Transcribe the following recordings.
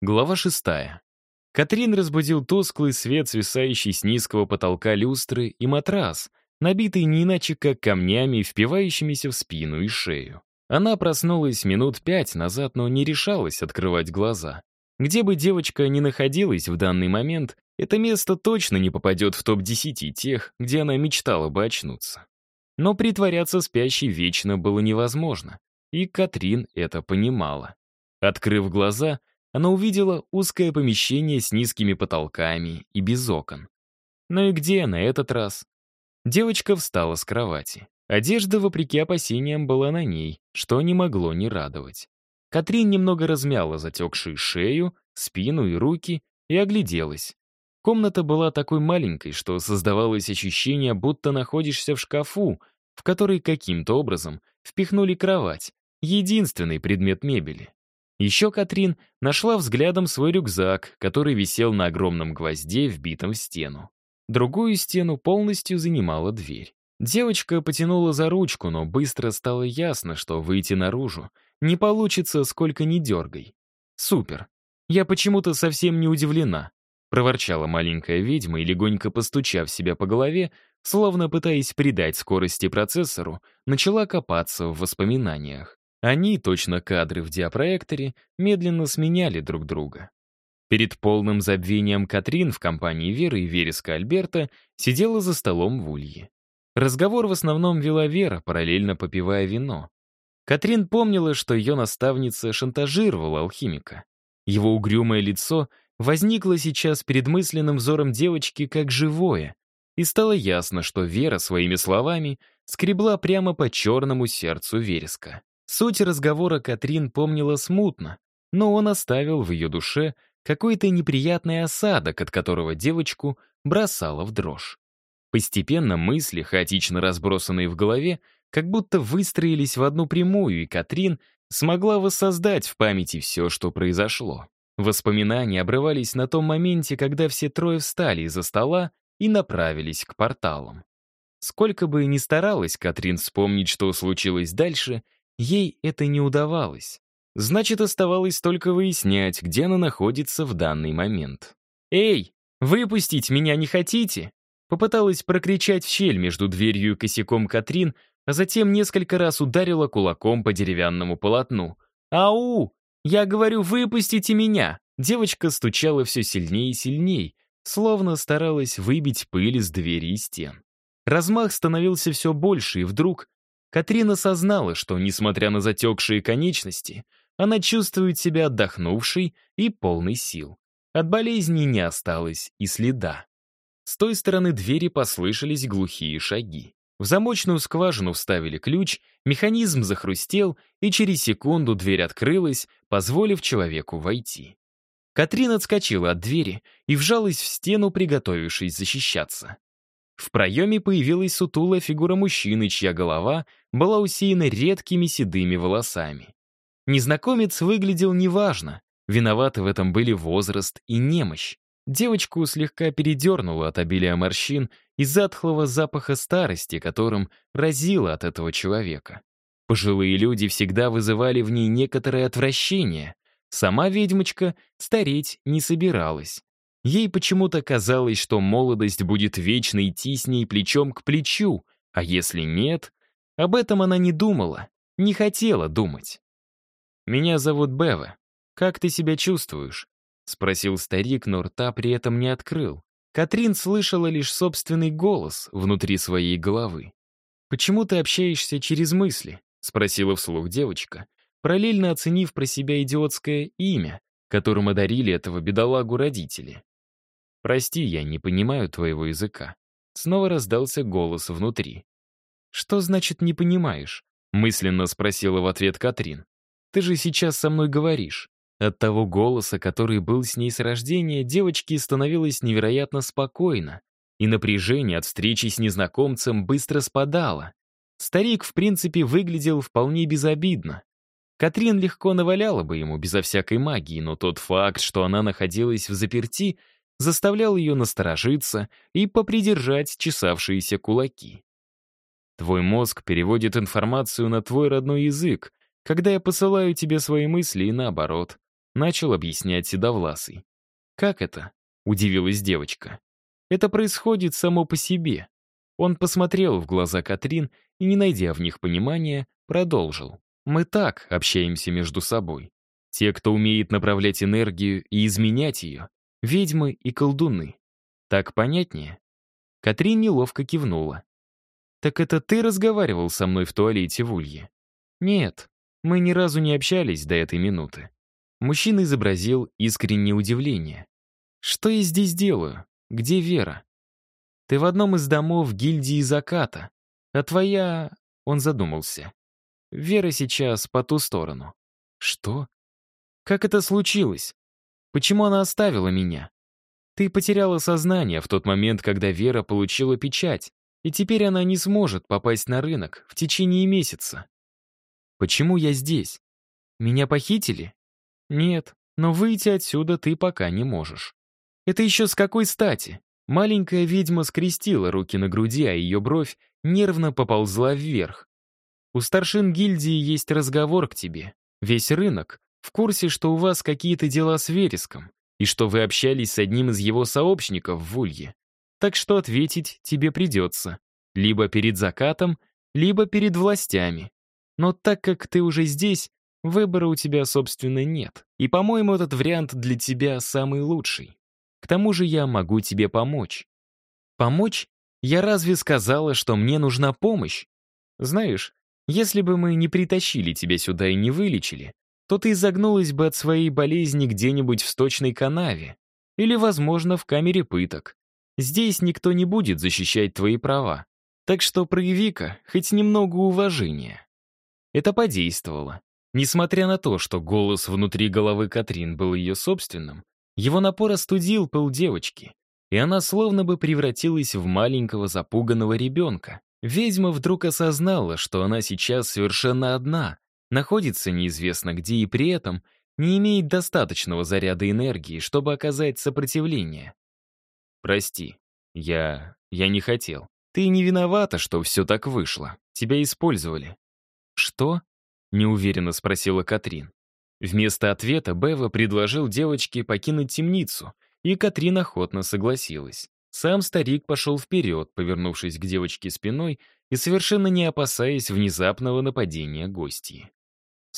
Глава шестая. Катрин разбудил тусклый свет, свисающий с низкого потолка люстры, и матрас, набитый не иначе как камнями, впивающимися в спину и шею. Она проснулась минут пять назад, но не решалась открывать глаза. Где бы девочка ни находилась в данный момент, это место точно не попадет в топ-10 тех, где она мечтала бы очнуться. Но притворяться спящей вечно было невозможно, и Катрин это понимала. Открыв глаза, она увидела узкое помещение с низкими потолками и без окон. Ну и где на этот раз? Девочка встала с кровати. Одежда, вопреки опасениям, была на ней, что не могло не радовать. Катрин немного размяла затекшую шею, спину и руки и огляделась. Комната была такой маленькой, что создавалось ощущение, будто находишься в шкафу, в который каким-то образом впихнули кровать, единственный предмет мебели. Еще Катрин нашла взглядом свой рюкзак, который висел на огромном гвозде, вбитом в стену. Другую стену полностью занимала дверь. Девочка потянула за ручку, но быстро стало ясно, что выйти наружу не получится, сколько ни дергай. «Супер! Я почему-то совсем не удивлена», — проворчала маленькая ведьма и, легонько постучав себя по голове, словно пытаясь придать скорости процессору, начала копаться в воспоминаниях. Они, точно кадры в диапроекторе, медленно сменяли друг друга. Перед полным забвением Катрин в компании Веры и Вереска Альберта сидела за столом в Улье. Разговор в основном вела Вера, параллельно попивая вино. Катрин помнила, что ее наставница шантажировала алхимика. Его угрюмое лицо возникло сейчас перед мысленным взором девочки как живое, и стало ясно, что Вера своими словами скребла прямо по черному сердцу Вереска. Суть разговора Катрин помнила смутно, но он оставил в ее душе какой-то неприятный осадок, от которого девочку бросала в дрожь. Постепенно мысли, хаотично разбросанные в голове, как будто выстроились в одну прямую, и Катрин смогла воссоздать в памяти все, что произошло. Воспоминания обрывались на том моменте, когда все трое встали из-за стола и направились к порталам. Сколько бы ни старалась Катрин вспомнить, что случилось дальше — Ей это не удавалось. Значит, оставалось только выяснять, где она находится в данный момент. «Эй, выпустить меня не хотите?» Попыталась прокричать в щель между дверью и косяком Катрин, а затем несколько раз ударила кулаком по деревянному полотну. «Ау! Я говорю, выпустите меня!» Девочка стучала все сильнее и сильнее, словно старалась выбить пыль из двери и стен. Размах становился все больше, и вдруг Катрина осознала, что, несмотря на затекшие конечности, она чувствует себя отдохнувшей и полной сил. От болезни не осталось и следа. С той стороны двери послышались глухие шаги. В замочную скважину вставили ключ, механизм захрустел, и через секунду дверь открылась, позволив человеку войти. Катрин отскочила от двери и вжалась в стену, приготовившись защищаться. В проеме появилась сутулая фигура мужчины, чья голова была усеяна редкими седыми волосами. Незнакомец выглядел неважно. Виноваты в этом были возраст и немощь. Девочку слегка передернуло от обилия морщин и затхлого запаха старости, которым разило от этого человека. Пожилые люди всегда вызывали в ней некоторое отвращение. Сама ведьмочка стареть не собиралась. Ей почему-то казалось, что молодость будет вечно идти с ней плечом к плечу, а если нет, об этом она не думала, не хотела думать. «Меня зовут Бева. Как ты себя чувствуешь?» — спросил старик, но рта при этом не открыл. Катрин слышала лишь собственный голос внутри своей головы. «Почему ты общаешься через мысли?» — спросила вслух девочка, параллельно оценив про себя идиотское имя, которым одарили этого бедолагу родители. «Прости, я не понимаю твоего языка». Снова раздался голос внутри. «Что значит «не понимаешь»?» — мысленно спросила в ответ Катрин. «Ты же сейчас со мной говоришь». От того голоса, который был с ней с рождения, девочке становилось невероятно спокойно, и напряжение от встречи с незнакомцем быстро спадало. Старик, в принципе, выглядел вполне безобидно. Катрин легко наваляла бы ему безо всякой магии, но тот факт, что она находилась в заперти, заставлял ее насторожиться и попридержать чесавшиеся кулаки. Твой мозг переводит информацию на твой родной язык, когда я посылаю тебе свои мысли и наоборот. начал объяснять Седовласый. «Как это?» — удивилась девочка. «Это происходит само по себе». Он посмотрел в глаза Катрин и, не найдя в них понимания, продолжил. «Мы так общаемся между собой. Те, кто умеет направлять энергию и изменять ее, ведьмы и колдуны. Так понятнее?» Катрин неловко кивнула. «Так это ты разговаривал со мной в туалете в Улье?» «Нет, мы ни разу не общались до этой минуты». Мужчина изобразил искреннее удивление. «Что я здесь делаю? Где Вера?» «Ты в одном из домов гильдии заката, а твоя...» Он задумался. «Вера сейчас по ту сторону». «Что? Как это случилось? Почему она оставила меня?» «Ты потеряла сознание в тот момент, когда Вера получила печать, и теперь она не сможет попасть на рынок в течение месяца. Почему я здесь? Меня похитили? Нет, но выйти отсюда ты пока не можешь. Это еще с какой стати? Маленькая ведьма скрестила руки на груди, а ее бровь нервно поползла вверх. У старшин гильдии есть разговор к тебе. Весь рынок в курсе, что у вас какие-то дела с Вереском, и что вы общались с одним из его сообщников в Улье. Так что ответить тебе придется. Либо перед закатом, либо перед властями. Но так как ты уже здесь, выбора у тебя, собственно, нет. И, по-моему, этот вариант для тебя самый лучший. К тому же я могу тебе помочь. Помочь? Я разве сказала, что мне нужна помощь? Знаешь, если бы мы не притащили тебя сюда и не вылечили, то ты загнулась бы от своей болезни где-нибудь в сточной канаве или, возможно, в камере пыток. Здесь никто не будет защищать твои права. Так что прояви-ка хоть немного уважения». Это подействовало. Несмотря на то, что голос внутри головы Катрин был ее собственным, его напор остудил пыл девочки, и она словно бы превратилась в маленького запуганного ребенка. Ведьма вдруг осознала, что она сейчас совершенно одна, находится неизвестно где и при этом не имеет достаточного заряда энергии, чтобы оказать сопротивление. «Прости, я... я не хотел. Ты не виновата, что все так вышло. Тебя использовали». «Что?» — неуверенно спросила Катрин. Вместо ответа Бева предложил девочке покинуть темницу, и Катрин охотно согласилась. Сам старик пошел вперед, повернувшись к девочке спиной и совершенно не опасаясь внезапного нападения гостей.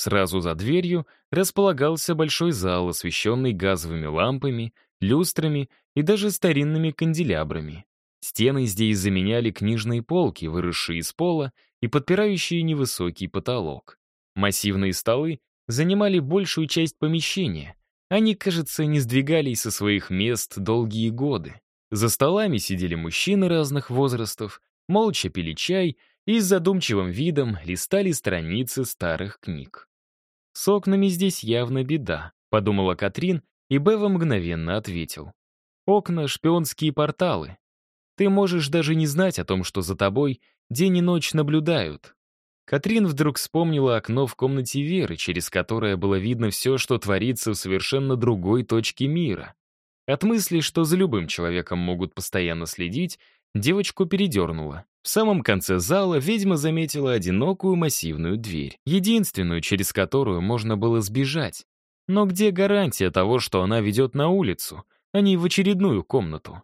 Сразу за дверью располагался большой зал, освещенный газовыми лампами, люстрами и даже старинными канделябрами. Стены здесь заменяли книжные полки, выросшие из пола и подпирающие невысокий потолок. Массивные столы занимали большую часть помещения. Они, кажется, не сдвигались со своих мест долгие годы. За столами сидели мужчины разных возрастов, молча пили чай и с задумчивым видом листали страницы старых книг. «С окнами здесь явно беда», — подумала Катрин, и Бева мгновенно ответил. «Окна — шпионские порталы. Ты можешь даже не знать о том, что за тобой день и ночь наблюдают». Катрин вдруг вспомнила окно в комнате Веры, через которое было видно все, что творится в совершенно другой точке мира. От мысли, что за любым человеком могут постоянно следить, девочку передернуло. В самом конце зала ведьма заметила одинокую массивную дверь, единственную, через которую можно было сбежать. Но где гарантия того, что она ведет на улицу, а не в очередную комнату?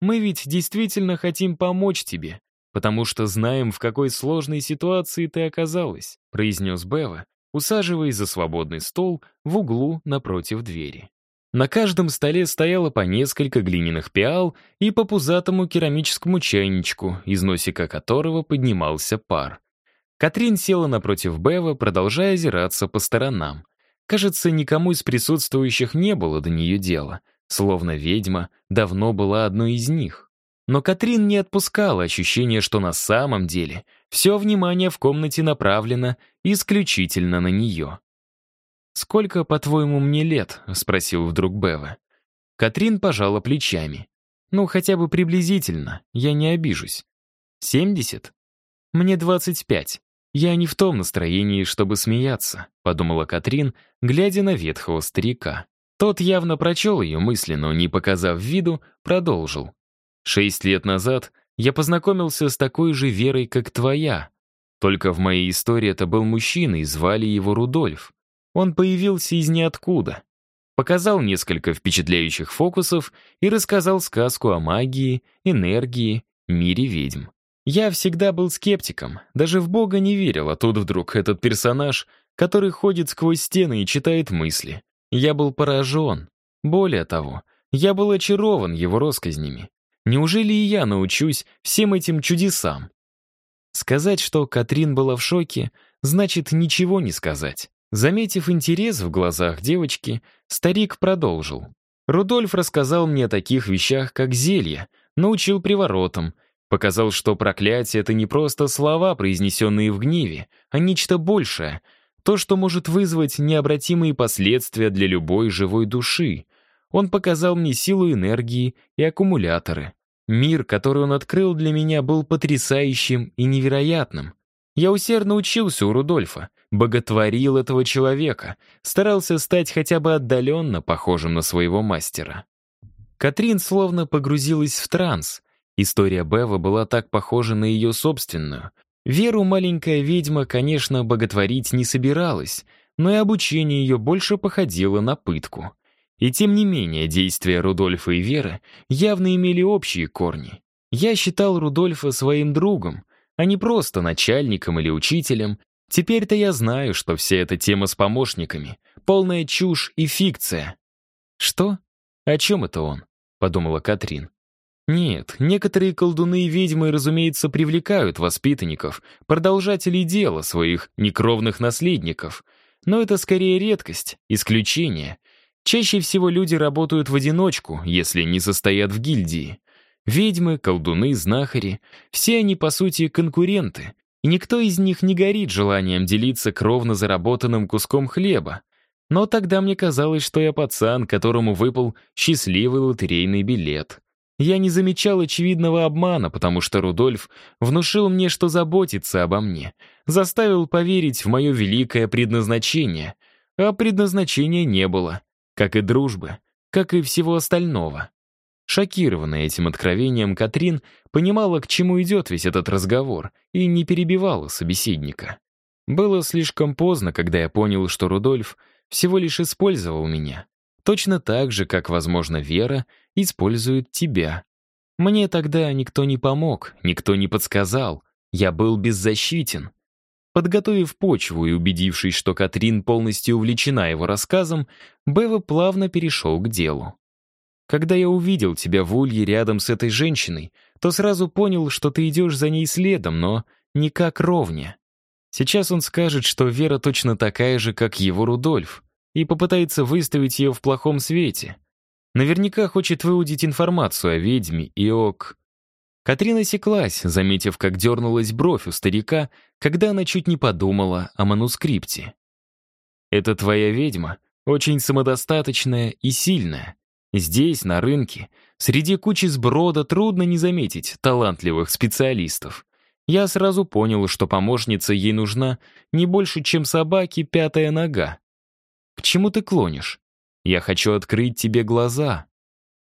Мы ведь действительно хотим помочь тебе, потому что знаем, в какой сложной ситуации ты оказалась», произнес Бева, усаживаясь за свободный стол в углу напротив двери. На каждом столе стояло по несколько глиняных пиал и по пузатому керамическому чайничку, из носика которого поднимался пар. Катрин села напротив Бева, продолжая озираться по сторонам. Кажется, никому из присутствующих не было до нее дела, словно ведьма давно была одной из них. Но Катрин не отпускала ощущение, что на самом деле все внимание в комнате направлено исключительно на нее. «Сколько, по-твоему, мне лет?» — спросил вдруг Бева. Катрин пожала плечами. «Ну, хотя бы приблизительно, я не обижусь. Семьдесят? Мне двадцать пять. Я не в том настроении, чтобы смеяться», — подумала Катрин, глядя на ветхого старика. Тот явно прочел ее мысли, но, не показав виду, продолжил. «Шесть лет назад я познакомился с такой же Верой, как твоя. Только в моей истории это был мужчина, и звали его Рудольф. Он появился из ниоткуда. показал несколько впечатляющих фокусов и рассказал сказку о магии, энергии, мире ведьм. Я всегда был скептиком, даже в Бога не верил, а тут вдруг этот персонаж, который ходит сквозь стены и читает мысли. Я был поражен. Более того, я был очарован его россказнями. Неужели и я научусь всем этим чудесам? Сказать, что Катрин была в шоке, значит ничего не сказать. Заметив интерес в глазах девочки, старик продолжил. Рудольф рассказал мне о таких вещах, как зелье, научил приворотам, показал, что проклятие — это не просто слова, произнесенные в гневе, а нечто большее, то, что может вызвать необратимые последствия для любой живой души. Он показал мне силу энергии и аккумуляторы. Мир, который он открыл для меня, был потрясающим и невероятным. Я усердно учился у Рудольфа, боготворил этого человека, старался стать хотя бы отдаленно похожим на своего мастера. Катрин словно погрузилась в транс. История Бева была так похожа на ее собственную. Веру маленькая ведьма, конечно, боготворить не собиралась, но и обучение ее больше походило на пытку. И тем не менее, действия Рудольфа и Веры явно имели общие корни. Я считал Рудольфа своим другом, а не просто начальником или учителем. Теперь-то я знаю, что вся эта тема с помощниками — полная чушь и фикция. «Что? О чем это он?» — подумала Катрин. Нет, некоторые колдуны и ведьмы, разумеется, привлекают воспитанников, продолжателей дела своих некровных наследников. Но это скорее редкость, исключение. Чаще всего люди работают в одиночку, если не состоят в гильдии. Ведьмы, колдуны, знахари — все они, по сути, конкуренты, и никто из них не горит желанием делиться кровно заработанным куском хлеба. Но тогда мне казалось, что я пацан, которому выпал счастливый лотерейный билет. Я не замечал очевидного обмана, потому что Рудольф внушил мне, что заботится обо мне, заставил поверить в мое великое предназначение, а предназначения не было, как и дружбы, как и всего остального. Шокированная этим откровением, Катрин понимала, к чему идет весь этот разговор, и не перебивала собеседника. Было слишком поздно, когда я понял, что Рудольф всего лишь использовал меня. Точно так же, как, возможно, Вера использует тебя. Мне тогда никто не помог, никто не подсказал. Я был беззащитен. Подготовив почву и убедившись, что Катрин полностью увлечена его рассказом, Бева плавно перешел к делу. Когда я увидел тебя в улье рядом с этой женщиной, то сразу понял, что ты идешь за ней следом, но не как ровня. Сейчас он скажет, что Вера точно такая же, как его Рудольф, и попытается выставить ее в плохом свете. Наверняка хочет выудить информацию о ведьме и ок. Катрина секлась, заметив, как дернулась бровь у старика, когда она чуть не подумала о манускрипте. «Это твоя ведьма, очень самодостаточная и сильная. Здесь, на рынке, среди кучи сброда трудно не заметить талантливых специалистов. Я сразу понял, что помощница ей нужна не больше, чем собаке пятая нога. К чему ты клонишь? Я хочу открыть тебе глаза.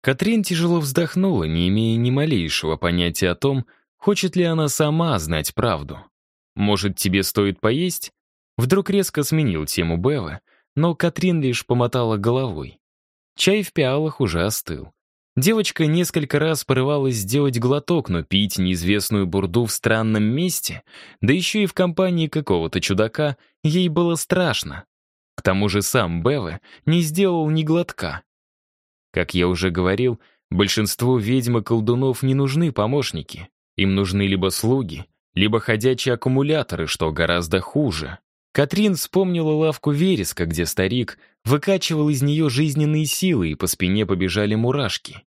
Катрин тяжело вздохнула, не имея ни малейшего понятия о том, хочет ли она сама знать правду. Может, тебе стоит поесть? Вдруг резко сменил тему Бева, но Катрин лишь помотала головой. Чай в пиалах уже остыл. Девочка несколько раз порывалась сделать глоток, но пить неизвестную бурду в странном месте, да еще и в компании какого-то чудака, ей было страшно. К тому же сам Беве не сделал ни глотка. Как я уже говорил, большинству ведьм и колдунов не нужны помощники. Им нужны либо слуги, либо ходячие аккумуляторы, что гораздо хуже. Катрин вспомнила лавку вереска, где старик выкачивал из нее жизненные силы, и по спине побежали мурашки.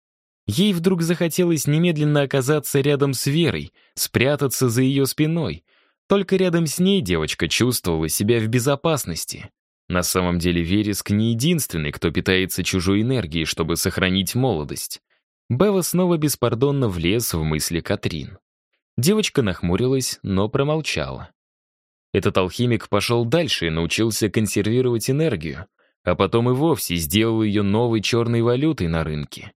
Ей вдруг захотелось немедленно оказаться рядом с Верой, спрятаться за ее спиной. Только рядом с ней девочка чувствовала себя в безопасности. На самом деле Вереск не единственный, кто питается чужой энергией, чтобы сохранить молодость. Бева снова беспардонно влез в мысли Катрин. Девочка нахмурилась, но промолчала. Этот алхимик пошел дальше и научился консервировать энергию, а потом и вовсе сделал ее новой черной валютой на рынке.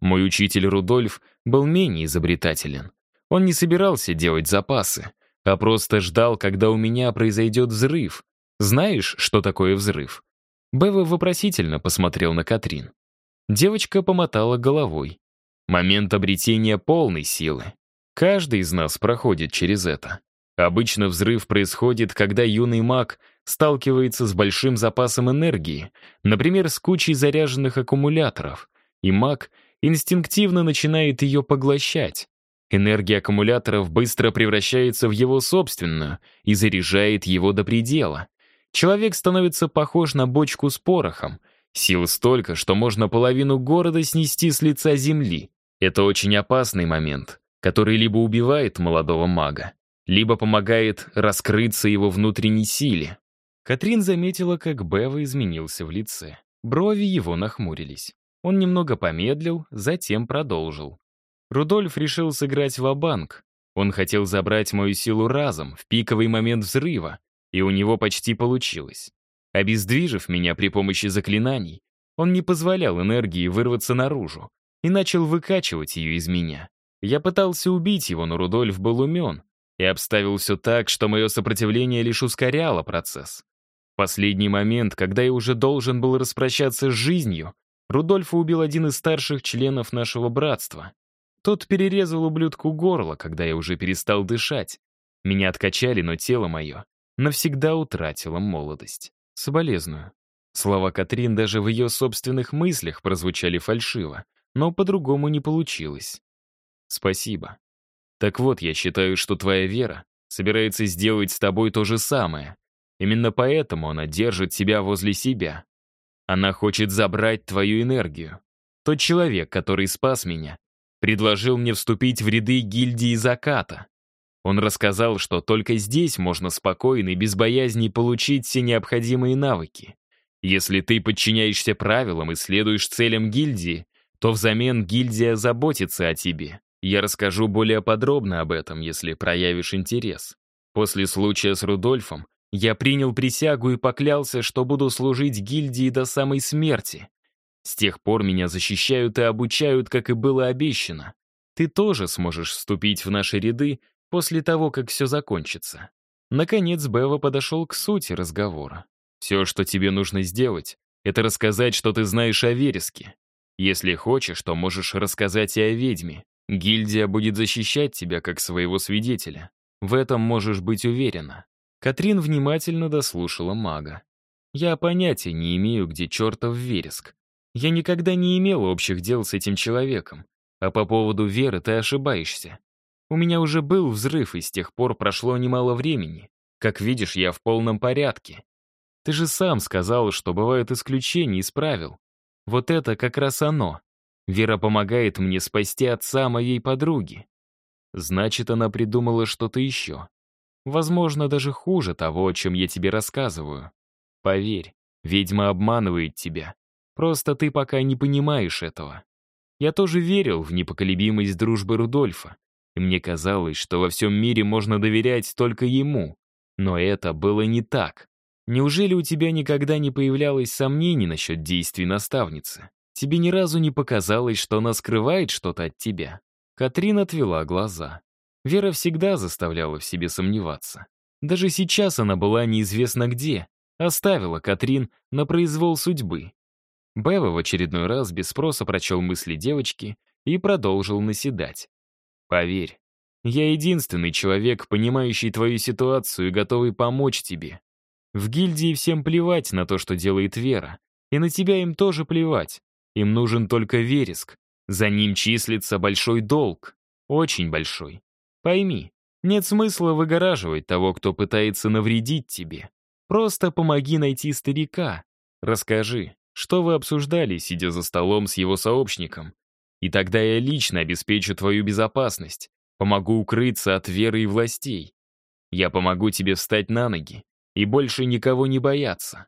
Мой учитель Рудольф был менее изобретателен. Он не собирался делать запасы, а просто ждал, когда у меня произойдет взрыв. Знаешь, что такое взрыв? Бева вопросительно посмотрел на Катрин. Девочка помотала головой. Момент обретения полной силы. Каждый из нас проходит через это. Обычно взрыв происходит, когда юный маг сталкивается с большим запасом энергии, например, с кучей заряженных аккумуляторов, и маг инстинктивно начинает ее поглощать. Энергия аккумуляторов быстро превращается в его собственную и заряжает его до предела. Человек становится похож на бочку с порохом. Сил столько, что можно половину города снести с лица земли. Это очень опасный момент, который либо убивает молодого мага, либо помогает раскрыться его внутренней силе. Катрин заметила, как Бева изменился в лице. Брови его нахмурились. Он немного помедлил, затем продолжил. Рудольф решил сыграть в банк Он хотел забрать мою силу разом, в пиковый момент взрыва, и у него почти получилось. Обездвижив меня при помощи заклинаний, он не позволял энергии вырваться наружу и начал выкачивать ее из меня. Я пытался убить его, но Рудольф был умен и обставил все так, что мое сопротивление лишь ускоряло процесс. В последний момент, когда я уже должен был распрощаться с жизнью, Рудольфа убил один из старших членов нашего братства. Тот перерезал ублюдку горло, когда я уже перестал дышать. Меня откачали, но тело мое навсегда утратило молодость. Соболезную. Слова Катрин даже в ее собственных мыслях прозвучали фальшиво, но по-другому не получилось. Спасибо. Так вот, я считаю, что твоя вера собирается сделать с тобой то же самое. Именно поэтому она держит тебя возле себя. Она хочет забрать твою энергию. Тот человек, который спас меня, предложил мне вступить в ряды гильдии заката. Он рассказал, что только здесь можно спокойно и без боязни получить все необходимые навыки. Если ты подчиняешься правилам и следуешь целям гильдии, то взамен гильдия заботится о тебе. Я расскажу более подробно об этом, если проявишь интерес. После случая с Рудольфом я принял присягу и поклялся, что буду служить гильдии до самой смерти. С тех пор меня защищают и обучают, как и было обещано. Ты тоже сможешь вступить в наши ряды после того, как все закончится. Наконец Бева подошел к сути разговора. Все, что тебе нужно сделать, это рассказать, что ты знаешь о вереске. Если хочешь, то можешь рассказать и о ведьме. Гильдия будет защищать тебя как своего свидетеля. В этом можешь быть уверена. Катрин внимательно дослушала мага. Я понятия не имею, где чертов вереск. Я никогда не имел общих дел с этим человеком. А по поводу веры ты ошибаешься. У меня уже был взрыв, и с тех пор прошло немало времени. Как видишь, я в полном порядке. Ты же сам сказал, что бывают исключения из правил. Вот это как раз оно. Вера помогает мне спасти отца моей подруги. Значит, она придумала что-то еще. Возможно, даже хуже того, о чем я тебе рассказываю. Поверь, ведьма обманывает тебя. Просто ты пока не понимаешь этого. Я тоже верил в непоколебимость дружбы Рудольфа, и мне казалось, что во всем мире можно доверять только ему. Но это было не так. Неужели у тебя никогда не появлялось сомнений насчет действий наставницы? Тебе ни разу не показалось, что она скрывает что-то от тебя?» Катрин отвела глаза. Вера всегда заставляла в себе сомневаться. Даже сейчас она была неизвестно где, оставила Катрин на произвол судьбы. Бева в очередной раз без спроса прочел мысли девочки и продолжил наседать. «Поверь, я единственный человек, понимающий твою ситуацию и готовый помочь тебе. В гильдии всем плевать на то, что делает Вера, и на тебя им тоже плевать. Им нужен только вереск. За ним числится большой долг. Очень большой. Пойми, нет смысла выгораживать того, кто пытается навредить тебе. Просто помоги найти старика. Расскажи, что вы обсуждали, сидя за столом с его сообщником. И тогда я лично обеспечу твою безопасность, помогу укрыться от веры и властей. Я помогу тебе встать на ноги и больше никого не бояться».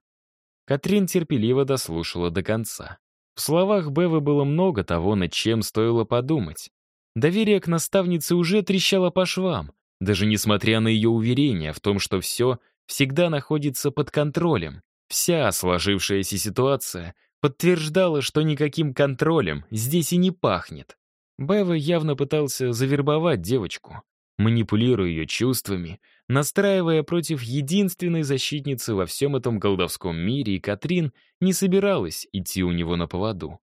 Катрин терпеливо дослушала до конца. В словах Бевы было много того, над чем стоило подумать. Доверие к наставнице уже трещало по швам, даже несмотря на ее уверение в том, что все всегда находится под контролем. Вся сложившаяся ситуация подтверждала, что никаким контролем здесь и не пахнет. Бева явно пытался завербовать девочку, манипулируя ее чувствами, настраивая против единственной защитницы во всем этом колдовском мире, и Катрин не собиралась идти у него на поводу.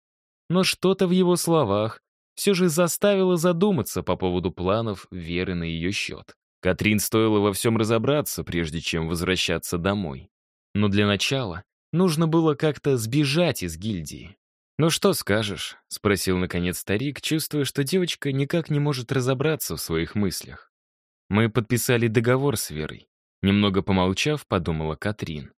Но что-то в его словах все же заставило задуматься по поводу планов Веры на ее счет. Катрин стоило во всем разобраться, прежде чем возвращаться домой. Но для начала нужно было как-то сбежать из гильдии. «Ну что скажешь?» — спросил наконец старик, чувствуя, что девочка никак не может разобраться в своих мыслях. «Мы подписали договор с Верой». Немного помолчав, подумала Катрин.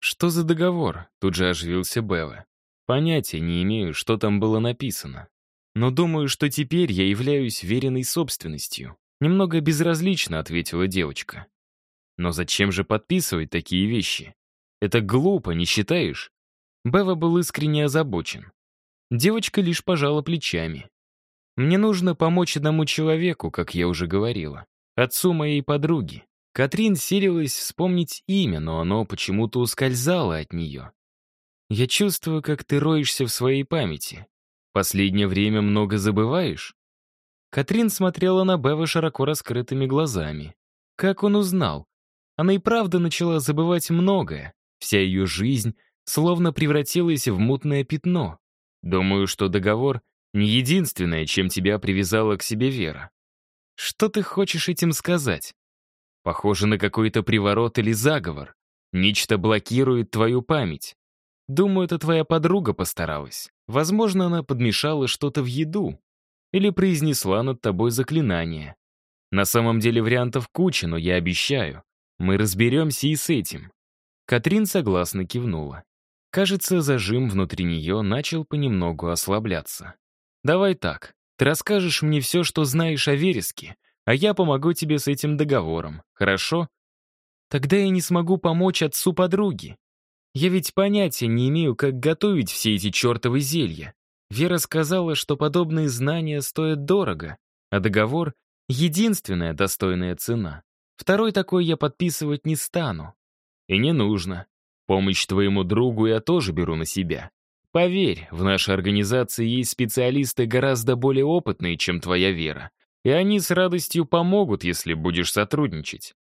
«Что за договор?» — тут же оживился Бева. «Понятия не имею, что там было написано. Но думаю, что теперь я являюсь веренной собственностью». Немного безразлично ответила девочка. «Но зачем же подписывать такие вещи? Это глупо, не считаешь?» Бева был искренне озабочен. Девочка лишь пожала плечами. «Мне нужно помочь одному человеку, как я уже говорила. Отцу моей подруги. Катрин силилась вспомнить имя, но оно почему-то ускользало от нее. Я чувствую, как ты роешься в своей памяти. Последнее время много забываешь?» Катрин смотрела на Бева широко раскрытыми глазами. Как он узнал? Она и правда начала забывать многое. Вся ее жизнь словно превратилась в мутное пятно. Думаю, что договор — не единственное, чем тебя привязала к себе Вера. Что ты хочешь этим сказать? Похоже на какой-то приворот или заговор. Нечто блокирует твою память. Думаю, это твоя подруга постаралась. Возможно, она подмешала что-то в еду. Или произнесла над тобой заклинание. На самом деле вариантов куча, но я обещаю. Мы разберемся и с этим. Катрин согласно кивнула. Кажется, зажим внутри нее начал понемногу ослабляться. «Давай так. Ты расскажешь мне все, что знаешь о вереске, а я помогу тебе с этим договором, хорошо? Тогда я не смогу помочь отцу подруги. Я ведь понятия не имею, как готовить все эти чертовы зелья. Вера сказала, что подобные знания стоят дорого, а договор — единственная достойная цена. Второй такой я подписывать не стану. И не нужно. Помощь твоему другу я тоже беру на себя. Поверь, в нашей организации есть специалисты гораздо более опытные, чем твоя Вера. И они с радостью помогут, если будешь сотрудничать.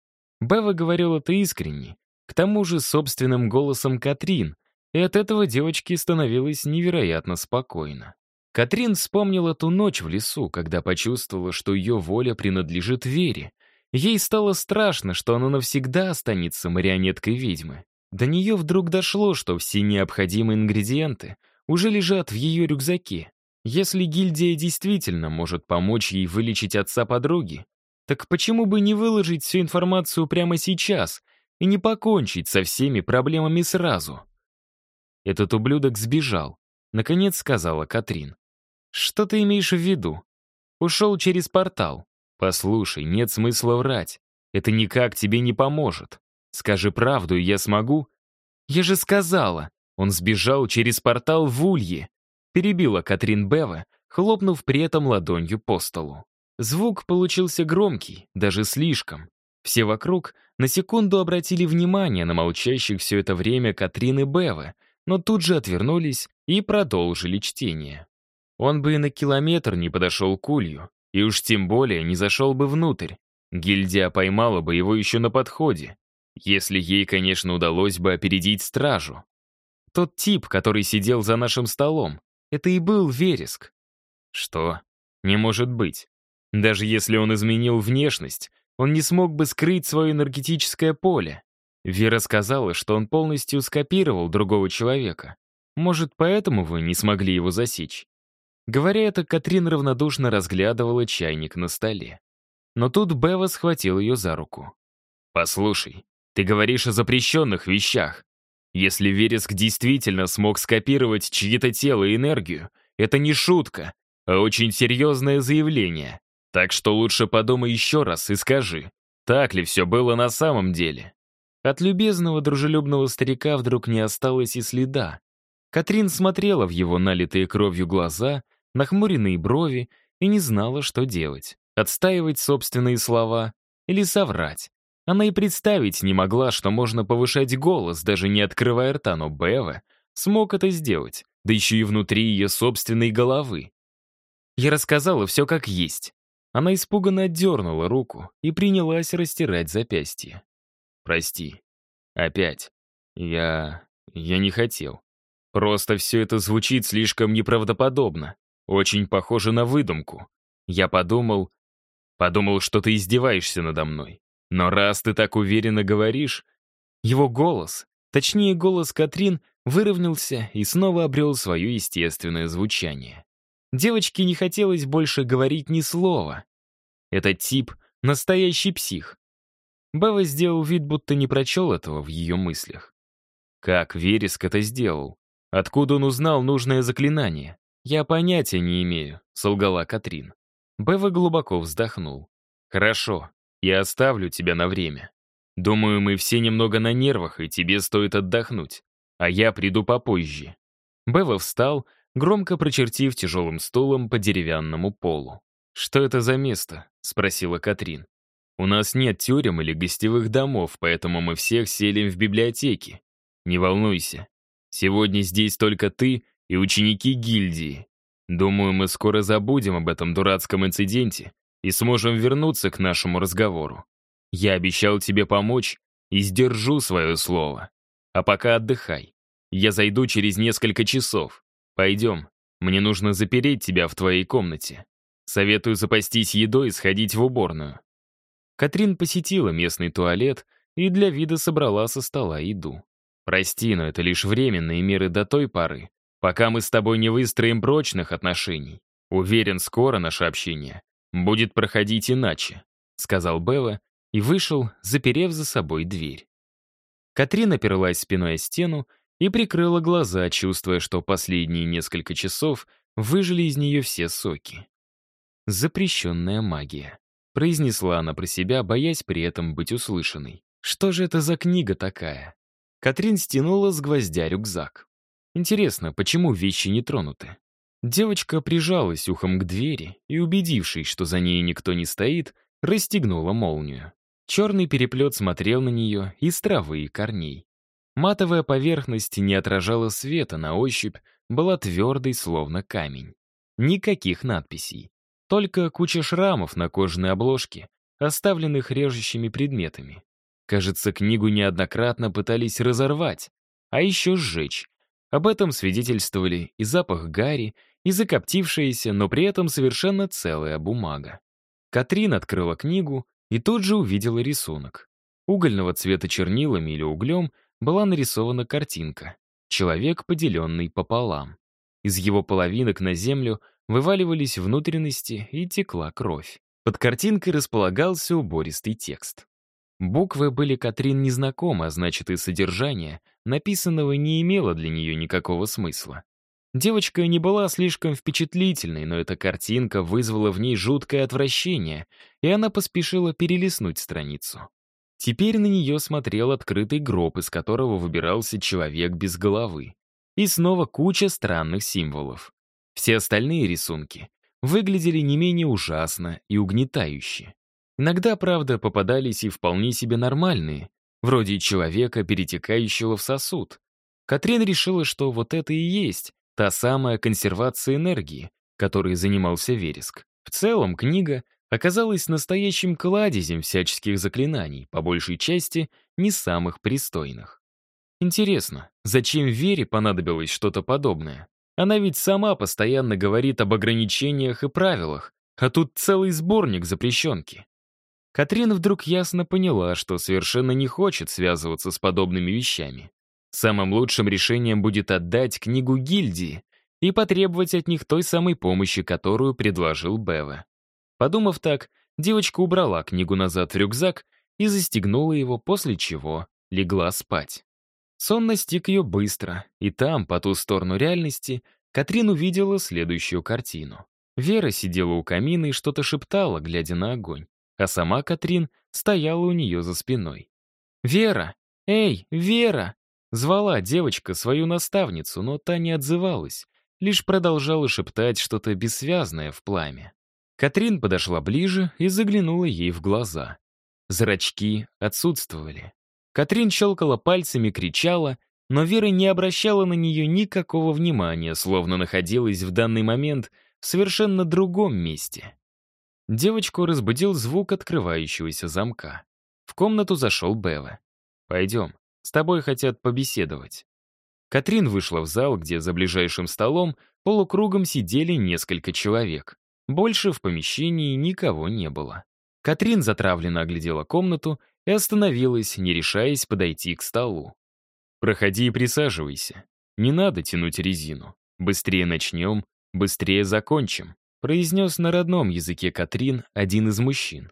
Бева говорила это искренне. К тому же собственным голосом Катрин. И от этого девочке становилось невероятно спокойно. Катрин вспомнила ту ночь в лесу, когда почувствовала, что ее воля принадлежит Вере. Ей стало страшно, что она навсегда останется марионеткой ведьмы. До нее вдруг дошло, что все необходимые ингредиенты уже лежат в ее рюкзаке. Если гильдия действительно может помочь ей вылечить отца подруги, так почему бы не выложить всю информацию прямо сейчас и не покончить со всеми проблемами сразу? Этот ублюдок сбежал, наконец сказала Катрин. Что ты имеешь в виду? Ушел через портал. Послушай, нет смысла врать. Это никак тебе не поможет. Скажи правду, и я смогу?» «Я же сказала!» Он сбежал через портал в Улье. Перебила Катрин Бева, хлопнув при этом ладонью по столу. Звук получился громкий, даже слишком. Все вокруг на секунду обратили внимание на молчащих все это время Катрин и Бева, но тут же отвернулись и продолжили чтение. Он бы и на километр не подошел к улью, и уж тем более не зашел бы внутрь. Гильдия поймала бы его еще на подходе. Если ей, конечно, удалось бы опередить стражу. Тот тип, который сидел за нашим столом, это и был Вереск. Что? Не может быть. Даже если он изменил внешность, он не смог бы скрыть свое энергетическое поле. Вера сказала, что он полностью скопировал другого человека. Может, поэтому вы не смогли его засечь? Говоря это, Катрин равнодушно разглядывала чайник на столе. Но тут Бева схватил ее за руку. «Послушай, ты говоришь о запрещенных вещах. Если Вереск действительно смог скопировать чьи-то тело и энергию, это не шутка, а очень серьезное заявление. Так что лучше подумай еще раз и скажи, так ли все было на самом деле. От любезного дружелюбного старика вдруг не осталось и следа. Катрин смотрела в его налитые кровью глаза, нахмуренные брови и не знала, что делать. Отстаивать собственные слова или соврать. Она и представить не могла, что можно повышать голос, даже не открывая рта, но Бева смог это сделать, да еще и внутри ее собственной головы. Я рассказала все как есть. Она испуганно отдернула руку и принялась растирать запястье. «Прости. Опять. Я... я не хотел. Просто все это звучит слишком неправдоподобно. Очень похоже на выдумку. Я подумал... Подумал, что ты издеваешься надо мной. Но раз ты так уверенно говоришь... Его голос, точнее голос Катрин, выровнялся и снова обрел свое естественное звучание. Девочке не хотелось больше говорить ни слова. Этот тип — настоящий псих. Бава сделал вид, будто не прочел этого в ее мыслях. Как Вереск это сделал? Откуда он узнал нужное заклинание? Я понятия не имею, солгала Катрин. Бева глубоко вздохнул. Хорошо, я оставлю тебя на время. Думаю, мы все немного на нервах, и тебе стоит отдохнуть. А я приду попозже. Бева встал, громко прочертив тяжелым стулом по деревянному полу. «Что это за место?» — спросила Катрин. «У нас нет тюрем или гостевых домов, поэтому мы всех селим в библиотеке. Не волнуйся. Сегодня здесь только ты и ученики гильдии. Думаю, мы скоро забудем об этом дурацком инциденте и сможем вернуться к нашему разговору. Я обещал тебе помочь и сдержу свое слово. А пока отдыхай. Я зайду через несколько часов. Пойдем. Мне нужно запереть тебя в твоей комнате. Советую запастись едой и сходить в уборную». Катрин посетила местный туалет и для вида собрала со стола еду. «Прости, но это лишь временные меры до той поры, пока мы с тобой не выстроим прочных отношений. Уверен, скоро наше общение будет проходить иначе», сказал Белла и вышел, заперев за собой дверь. Катрин оперлась спиной о стену и прикрыла глаза, чувствуя, что последние несколько часов выжили из нее все соки. «Запрещенная магия», — произнесла она про себя, боясь при этом быть услышанной. «Что же это за книга такая?» Катрин стянула с гвоздя рюкзак. Интересно, почему вещи не тронуты? Девочка прижалась ухом к двери и, убедившись, что за ней никто не стоит, расстегнула молнию. Черный переплет смотрел на нее из травы и корней. Матовая поверхность не отражала света на ощупь, была твердой, словно камень. Никаких надписей. Только куча шрамов на кожаной обложке, оставленных режущими предметами. Кажется, книгу неоднократно пытались разорвать, а еще сжечь. Об этом свидетельствовали и запах гари, и закоптившаяся, но при этом совершенно целая бумага. Катрин открыла книгу и тут же увидела рисунок. Угольного цвета чернилами или углем была нарисована картинка. Человек, поделенный пополам. Из его половинок на землю вываливались внутренности и текла кровь. Под картинкой располагался убористый текст. Буквы были Катрин незнакомы, а значит и содержание написанного не имело для нее никакого смысла. Девочка не была слишком впечатлительной, но эта картинка вызвала в ней жуткое отвращение, и она поспешила перелистнуть страницу. Теперь на нее смотрел открытый гроб, из которого выбирался человек без головы. И снова куча странных символов. Все остальные рисунки выглядели не менее ужасно и угнетающе. Иногда, правда, попадались и вполне себе нормальные, вроде человека, перетекающего в сосуд. Катрин решила, что вот это и есть та самая консервация энергии, которой занимался Вереск. В целом, книга оказалась настоящим кладезем всяческих заклинаний, по большей части не самых пристойных. Интересно, зачем Вере понадобилось что-то подобное? Она ведь сама постоянно говорит об ограничениях и правилах, а тут целый сборник запрещенки. Катрин вдруг ясно поняла, что совершенно не хочет связываться с подобными вещами. Самым лучшим решением будет отдать книгу гильдии и потребовать от них той самой помощи, которую предложил Бева. Подумав так, девочка убрала книгу назад в рюкзак и застегнула его, после чего легла спать. Сон настиг ее быстро, и там, по ту сторону реальности, Катрин увидела следующую картину. Вера сидела у камина и что-то шептала, глядя на огонь, а сама Катрин стояла у нее за спиной. «Вера! Эй, Вера!» Звала девочка свою наставницу, но та не отзывалась, лишь продолжала шептать что-то бессвязное в пламя. Катрин подошла ближе и заглянула ей в глаза. Зрачки отсутствовали. Катрин щелкала пальцами, кричала, но Вера не обращала на нее никакого внимания, словно находилась в данный момент в совершенно другом месте. Девочку разбудил звук открывающегося замка. В комнату зашел Бева. «Пойдем, с тобой хотят побеседовать». Катрин вышла в зал, где за ближайшим столом полукругом сидели несколько человек. Больше в помещении никого не было. Катрин затравленно оглядела комнату и остановилась, не решаясь подойти к столу. «Проходи и присаживайся. Не надо тянуть резину. Быстрее начнем, быстрее закончим», произнес на родном языке Катрин один из мужчин.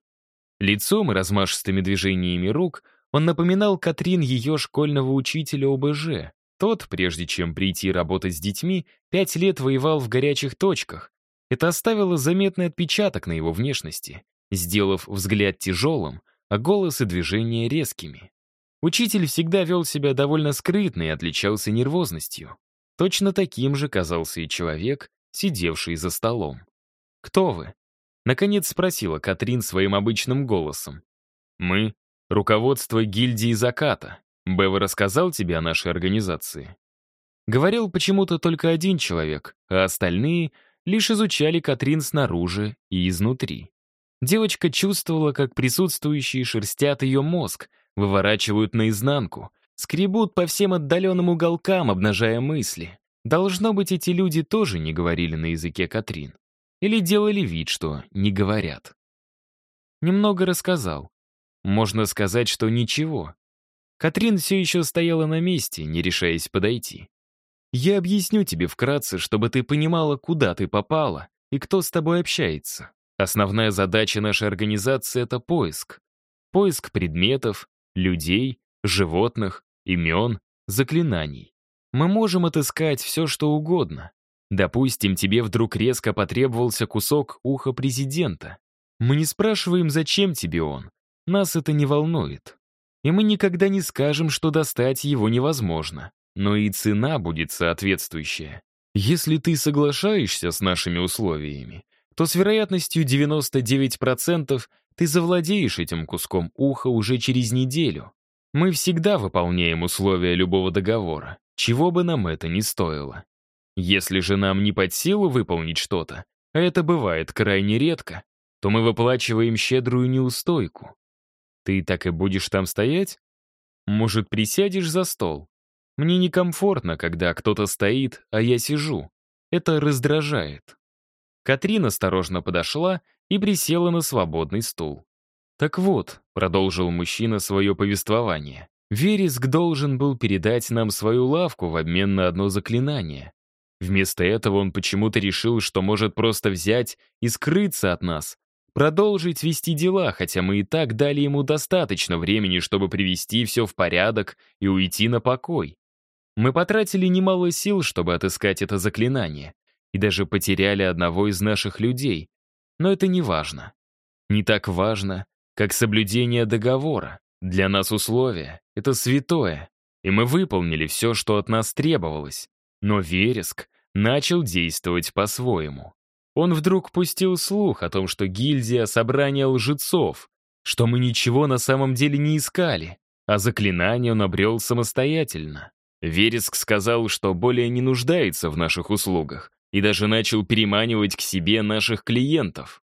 Лицом и размашистыми движениями рук он напоминал Катрин ее школьного учителя ОБЖ. Тот, прежде чем прийти работать с детьми, пять лет воевал в горячих точках. Это оставило заметный отпечаток на его внешности, сделав взгляд тяжелым, а голос и движения резкими. Учитель всегда вел себя довольно скрытно и отличался нервозностью. Точно таким же казался и человек, сидевший за столом. «Кто вы?» — наконец спросила Катрин своим обычным голосом. «Мы — руководство гильдии заката. Бева рассказал тебе о нашей организации?» Говорил почему-то только один человек, а остальные лишь изучали Катрин снаружи и изнутри. Девочка чувствовала, как присутствующие шерстят ее мозг, выворачивают наизнанку, скребут по всем отдаленным уголкам, обнажая мысли. Должно быть, эти люди тоже не говорили на языке Катрин. Или делали вид, что не говорят. Немного рассказал. Можно сказать, что ничего. Катрин все еще стояла на месте, не решаясь подойти. Я объясню тебе вкратце, чтобы ты понимала, куда ты попала и кто с тобой общается. Основная задача нашей организации — это поиск. Поиск предметов, людей, животных, имен, заклинаний. Мы можем отыскать все, что угодно. Допустим, тебе вдруг резко потребовался кусок уха президента. Мы не спрашиваем, зачем тебе он. Нас это не волнует. И мы никогда не скажем, что достать его невозможно. Но и цена будет соответствующая. Если ты соглашаешься с нашими условиями, то с вероятностью 99% ты завладеешь этим куском уха уже через неделю. Мы всегда выполняем условия любого договора, чего бы нам это ни стоило. Если же нам не под силу выполнить что-то, а это бывает крайне редко, то мы выплачиваем щедрую неустойку. Ты так и будешь там стоять? Может, присядешь за стол? Мне некомфортно, когда кто-то стоит, а я сижу. Это раздражает. Катрин осторожно подошла и присела на свободный стул. «Так вот», — продолжил мужчина свое повествование, «Вереск должен был передать нам свою лавку в обмен на одно заклинание. Вместо этого он почему-то решил, что может просто взять и скрыться от нас, продолжить вести дела, хотя мы и так дали ему достаточно времени, чтобы привести все в порядок и уйти на покой. Мы потратили немало сил, чтобы отыскать это заклинание, и даже потеряли одного из наших людей. Но это не важно. Не так важно, как соблюдение договора. Для нас условия — это святое, и мы выполнили все, что от нас требовалось. Но Вереск начал действовать по-своему. Он вдруг пустил слух о том, что гильдия — собрание лжецов, что мы ничего на самом деле не искали, а заклинание он обрел самостоятельно. Вереск сказал, что более не нуждается в наших услугах, и даже начал переманивать к себе наших клиентов.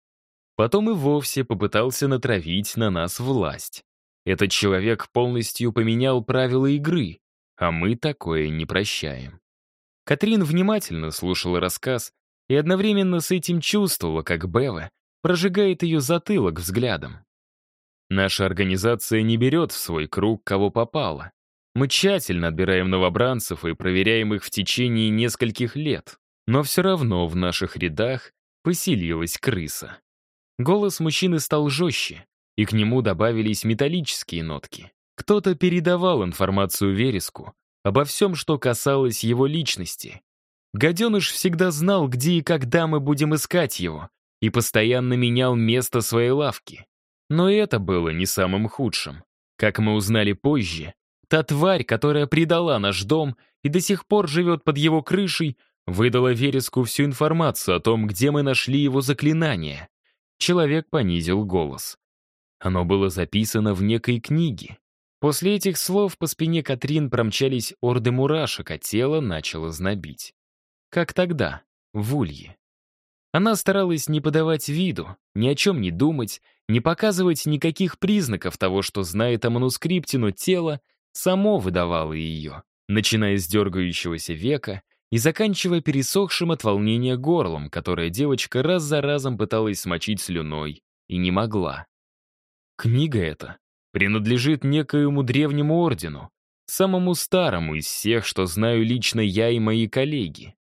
Потом и вовсе попытался натравить на нас власть. Этот человек полностью поменял правила игры, а мы такое не прощаем. Катрин внимательно слушала рассказ и одновременно с этим чувствовала, как Бева прожигает ее затылок взглядом. Наша организация не берет в свой круг, кого попало. Мы тщательно отбираем новобранцев и проверяем их в течение нескольких лет. Но все равно в наших рядах поселилась крыса. Голос мужчины стал жестче, и к нему добавились металлические нотки. Кто-то передавал информацию Вереску обо всем, что касалось его личности. Гаденыш всегда знал, где и когда мы будем искать его, и постоянно менял место своей лавки. Но это было не самым худшим. Как мы узнали позже, та тварь, которая предала наш дом и до сих пор живет под его крышей, Выдала Вереску всю информацию о том, где мы нашли его заклинание. Человек понизил голос. Оно было записано в некой книге. После этих слов по спине Катрин промчались орды мурашек, а тело начало знобить. Как тогда, в улье. Она старалась не подавать виду, ни о чем не думать, не показывать никаких признаков того, что знает о манускрипте, но тело само выдавало ее, начиная с дергающегося века и заканчивая пересохшим от волнения горлом, которое девочка раз за разом пыталась смочить слюной и не могла. Книга эта принадлежит некоему древнему ордену, самому старому из всех, что знаю лично я и мои коллеги.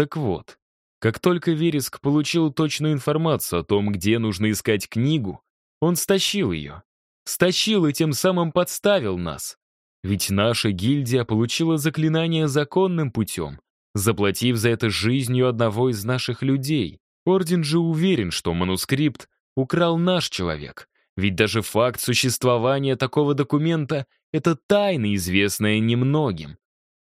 Так вот, как только Вереск получил точную информацию о том, где нужно искать книгу, он стащил ее. Стащил и тем самым подставил нас. Ведь наша гильдия получила заклинание законным путем, заплатив за это жизнью одного из наших людей. Орден же уверен, что манускрипт украл наш человек. Ведь даже факт существования такого документа — это тайна, известная немногим.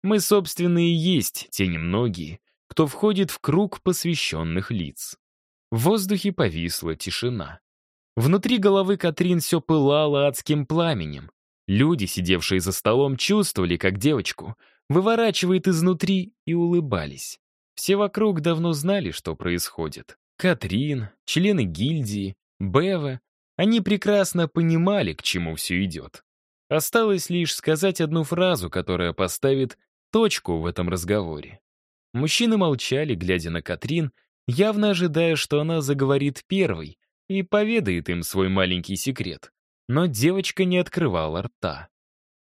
Мы, собственно, и есть те немногие, кто входит в круг посвященных лиц. В воздухе повисла тишина. Внутри головы Катрин все пылало адским пламенем. Люди, сидевшие за столом, чувствовали, как девочку выворачивает изнутри и улыбались. Все вокруг давно знали, что происходит. Катрин, члены гильдии, Бева, они прекрасно понимали, к чему все идет. Осталось лишь сказать одну фразу, которая поставит точку в этом разговоре. Мужчины молчали, глядя на Катрин, явно ожидая, что она заговорит первой и поведает им свой маленький секрет. Но девочка не открывала рта.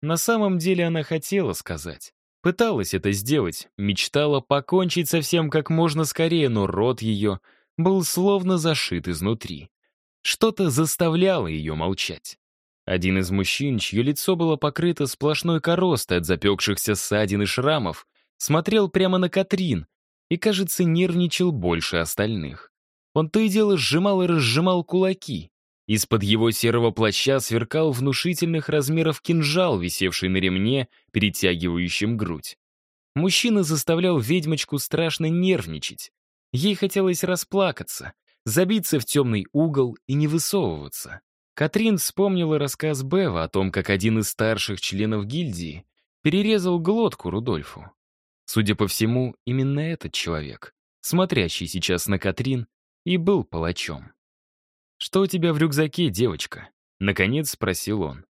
На самом деле она хотела сказать. Пыталась это сделать, мечтала покончить совсем как можно скорее, но рот ее был словно зашит изнутри. Что-то заставляло ее молчать. Один из мужчин, чье лицо было покрыто сплошной коростой от запекшихся ссадин и шрамов, смотрел прямо на Катрин и, кажется, нервничал больше остальных. Он то и дело сжимал и разжимал кулаки. Из-под его серого плаща сверкал внушительных размеров кинжал, висевший на ремне, перетягивающем грудь. Мужчина заставлял ведьмочку страшно нервничать. Ей хотелось расплакаться, забиться в темный угол и не высовываться. Катрин вспомнила рассказ Бева о том, как один из старших членов гильдии перерезал глотку Рудольфу. Судя по всему, именно этот человек, смотрящий сейчас на Катрин, и был палачом. «Что у тебя в рюкзаке, девочка?» — наконец спросил он.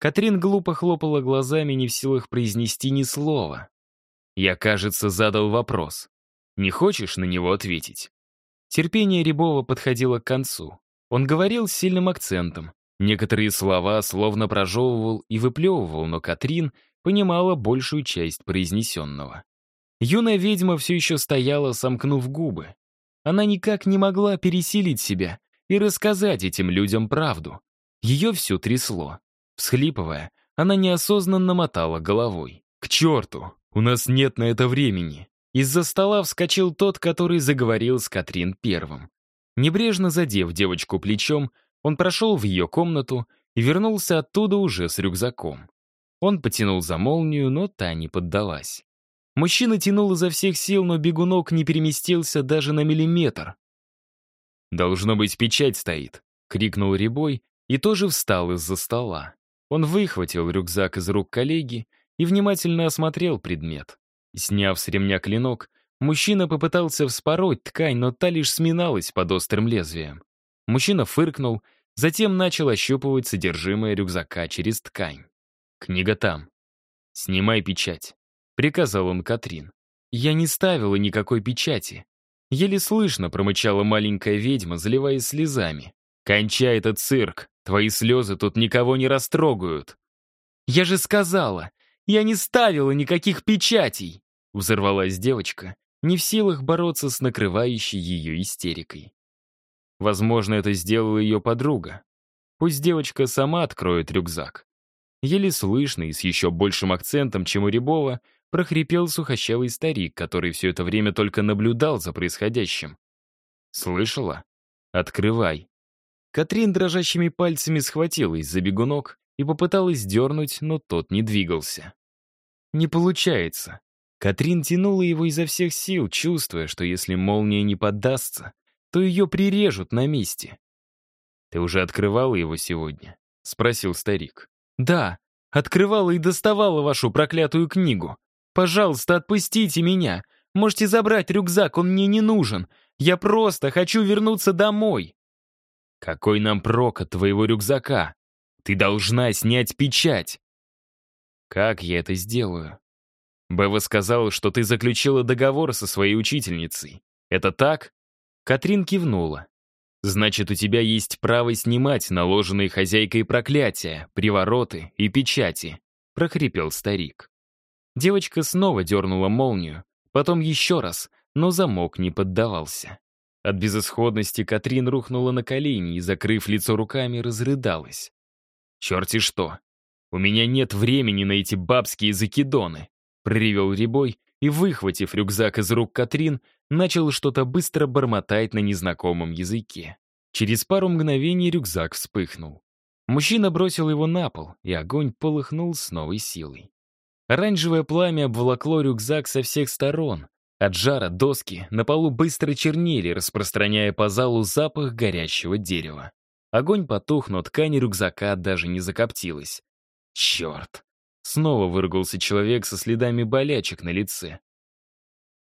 Катрин глупо хлопала глазами, не в силах произнести ни слова. Я, кажется, задал вопрос. Не хочешь на него ответить? Терпение Рябова подходило к концу. Он говорил с сильным акцентом. Некоторые слова словно прожевывал и выплевывал, но Катрин понимала большую часть произнесенного. Юная ведьма все еще стояла, сомкнув губы. Она никак не могла пересилить себя и рассказать этим людям правду. Ее все трясло. Всхлипывая, она неосознанно мотала головой. «К черту! У нас нет на это времени!» Из-за стола вскочил тот, который заговорил с Катрин первым. Небрежно задев девочку плечом, он прошел в ее комнату и вернулся оттуда уже с рюкзаком. Он потянул за молнию, но та не поддалась. Мужчина тянул изо всех сил, но бегунок не переместился даже на миллиметр. «Должно быть, печать стоит», — крикнул Рябой и тоже встал из-за стола. Он выхватил рюкзак из рук коллеги и внимательно осмотрел предмет. Сняв с ремня клинок, мужчина попытался вспороть ткань, но та лишь сминалась под острым лезвием. Мужчина фыркнул, затем начал ощупывать содержимое рюкзака через ткань. «Книга там. Снимай печать», — приказал он Катрин. «Я не ставила никакой печати». Еле слышно промычала маленькая ведьма, заливаясь слезами. «Кончай этот цирк, твои слезы тут никого не растрогают». «Я же сказала, я не ставила никаких печатей!» Взорвалась девочка, не в силах бороться с накрывающей ее истерикой. Возможно, это сделала ее подруга. Пусть девочка сама откроет рюкзак. Еле слышно и с еще большим акцентом, чем у Рябова, прохрипел сухощавый старик, который все это время только наблюдал за происходящим. «Слышала? Открывай». Катрин дрожащими пальцами схватилась за бегунок и попыталась дернуть, но тот не двигался. «Не получается», Катрин тянула его изо всех сил, чувствуя, что если молния не поддастся, то ее прирежут на месте. «Ты уже открывала его сегодня?» — спросил старик. «Да, открывала и доставала вашу проклятую книгу. Пожалуйста, отпустите меня. Можете забрать рюкзак, он мне не нужен. Я просто хочу вернуться домой!» «Какой нам прок от твоего рюкзака? Ты должна снять печать!» «Как я это сделаю?» Бева сказал, что ты заключила договор со своей учительницей. Это так? Катрин кивнула. Значит, у тебя есть право снимать наложенные хозяйкой проклятия, привороты и печати, прохрипел старик. Девочка снова дернула молнию, потом еще раз, но замок не поддавался. От безысходности Катрин рухнула на колени и, закрыв лицо руками, разрыдалась. «Черти что! У меня нет времени на эти бабские закидоны!» проревел Рябой и, выхватив рюкзак из рук Катрин, начал что-то быстро бормотать на незнакомом языке. Через пару мгновений рюкзак вспыхнул. Мужчина бросил его на пол, и огонь полыхнул с новой силой. Оранжевое пламя обволокло рюкзак со всех сторон. От жара доски на полу быстро чернели, распространяя по залу запах горящего дерева. Огонь потух, но ткань рюкзака даже не закоптилась. Черт! Снова выругался человек со следами болячек на лице.